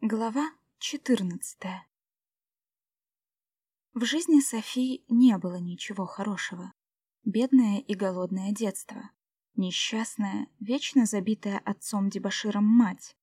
Глава 14 В жизни Софии не было ничего хорошего. Бедное и голодное детство. Несчастная, вечно забитая отцом-дебоширом мать.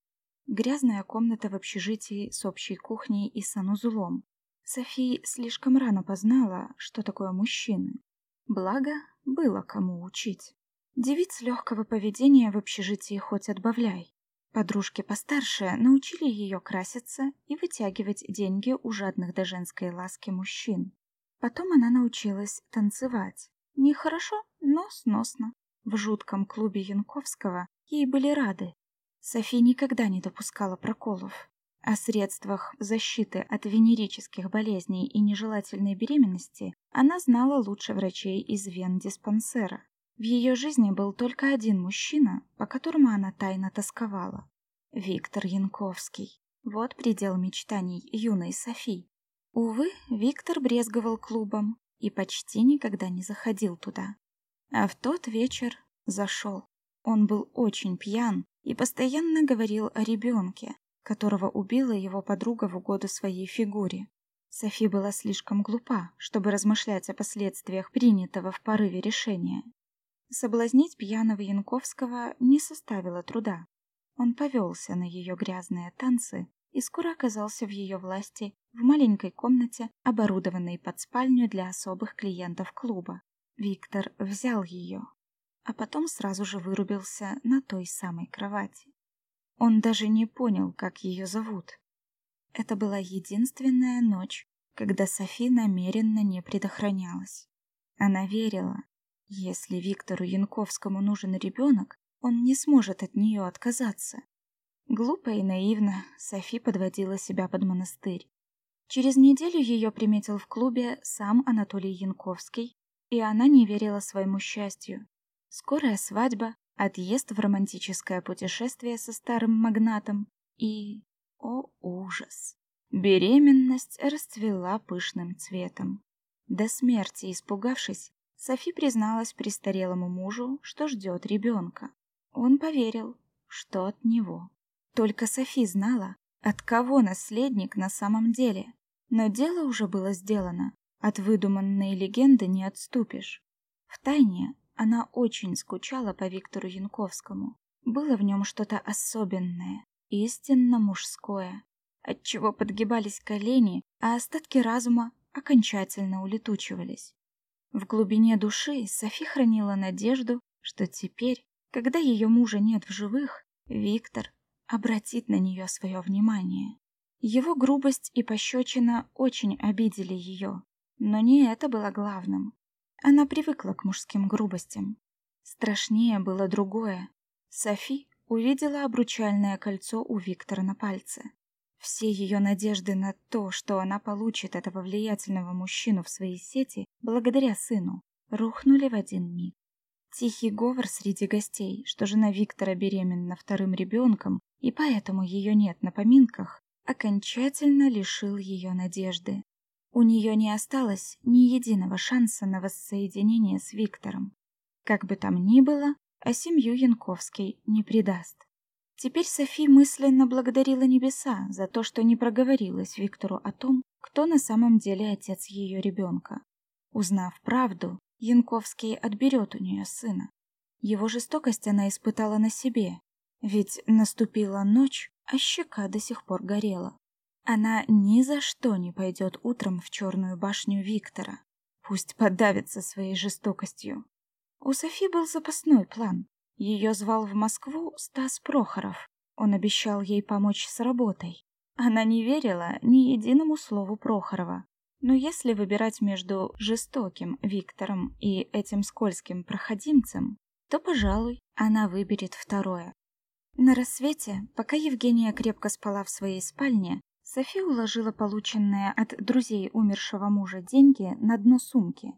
Грязная комната в общежитии с общей кухней и санузлом. София слишком рано познала, что такое мужчины. Благо, было кому учить. Девиц легкого поведения в общежитии хоть отбавляй. Подружки постарше научили ее краситься и вытягивать деньги у жадных до женской ласки мужчин. Потом она научилась танцевать. Нехорошо, но сносно. В жутком клубе Янковского ей были рады. Софи никогда не допускала проколов. О средствах защиты от венерических болезней и нежелательной беременности она знала лучше врачей из вен-диспансера. В ее жизни был только один мужчина, по которому она тайно тосковала. Виктор Янковский. Вот предел мечтаний юной Софи. Увы, Виктор брезговал клубом и почти никогда не заходил туда. А в тот вечер зашел. Он был очень пьян и постоянно говорил о ребенке, которого убила его подруга в угоду своей фигуре. Софи была слишком глупа, чтобы размышлять о последствиях принятого в порыве решения. Соблазнить пьяного Янковского не составило труда. Он повелся на ее грязные танцы и скоро оказался в ее власти в маленькой комнате, оборудованной под спальню для особых клиентов клуба. Виктор взял ее, а потом сразу же вырубился на той самой кровати. Он даже не понял, как ее зовут. Это была единственная ночь, когда Софи намеренно не предохранялась. Она верила, если Виктору Янковскому нужен ребенок, он не сможет от нее отказаться. Глупо и наивно Софи подводила себя под монастырь. Через неделю ее приметил в клубе сам Анатолий Янковский, и она не верила своему счастью. Скорая свадьба, отъезд в романтическое путешествие со старым магнатом и... О, ужас! Беременность расцвела пышным цветом. До смерти испугавшись, Софи призналась престарелому мужу, что ждет ребенка. Он поверил, что от него. Только Софи знала, от кого наследник на самом деле. Но дело уже было сделано. От выдуманной легенды не отступишь. Втайне она очень скучала по Виктору Янковскому. Было в нем что-то особенное, истинно мужское, отчего подгибались колени, а остатки разума окончательно улетучивались. В глубине души Софи хранила надежду, что теперь, когда ее мужа нет в живых, Виктор обратит на нее свое внимание. Его грубость и пощечина очень обидели ее, но не это было главным. Она привыкла к мужским грубостям. Страшнее было другое. Софи увидела обручальное кольцо у Виктора на пальце. Все ее надежды на то, что она получит этого влиятельного мужчину в свои сети благодаря сыну, рухнули в один миг. Тихий говор среди гостей, что жена Виктора беременна вторым ребенком, и поэтому ее нет на поминках, окончательно лишил ее надежды. У нее не осталось ни единого шанса на воссоединение с Виктором. Как бы там ни было, а семью Янковский не предаст. Теперь Софи мысленно благодарила небеса за то, что не проговорилась Виктору о том, кто на самом деле отец ее ребенка. Узнав правду, Янковский отберет у нее сына. Его жестокость она испытала на себе, ведь наступила ночь, а щека до сих пор горела. Она ни за что не пойдет утром в черную башню Виктора. Пусть подавится своей жестокостью. У Софи был запасной план. Ее звал в Москву Стас Прохоров. Он обещал ей помочь с работой. Она не верила ни единому слову Прохорова. Но если выбирать между жестоким Виктором и этим скользким проходимцем, то, пожалуй, она выберет второе. На рассвете, пока Евгения крепко спала в своей спальне, София уложила полученные от друзей умершего мужа деньги на дно сумки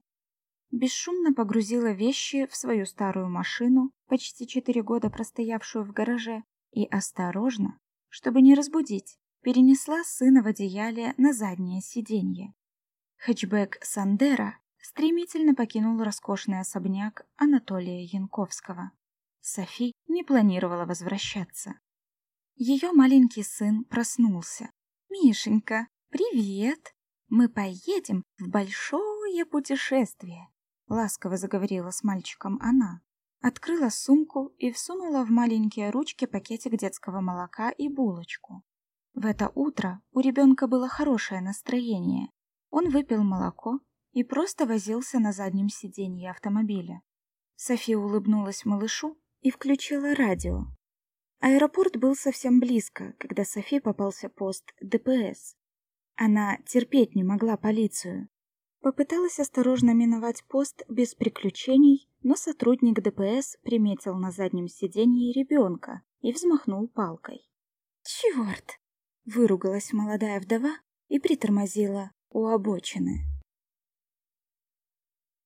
бесшумно погрузила вещи в свою старую машину, почти четыре года простоявшую в гараже, и осторожно, чтобы не разбудить, перенесла сына в одеяле на заднее сиденье. Хэтчбэк Сандера стремительно покинул роскошный особняк Анатолия Янковского. Софи не планировала возвращаться. Ее маленький сын проснулся. «Мишенька, привет! Мы поедем в большое путешествие!» Ласково заговорила с мальчиком она. Открыла сумку и всунула в маленькие ручки пакетик детского молока и булочку. В это утро у ребенка было хорошее настроение. Он выпил молоко и просто возился на заднем сиденье автомобиля. София улыбнулась малышу и включила радио. Аэропорт был совсем близко, когда Софи попался пост ДПС. Она терпеть не могла полицию. Попыталась осторожно миновать пост без приключений, но сотрудник ДПС приметил на заднем сиденье ребенка и взмахнул палкой. «Черт!» — выругалась молодая вдова и притормозила у обочины.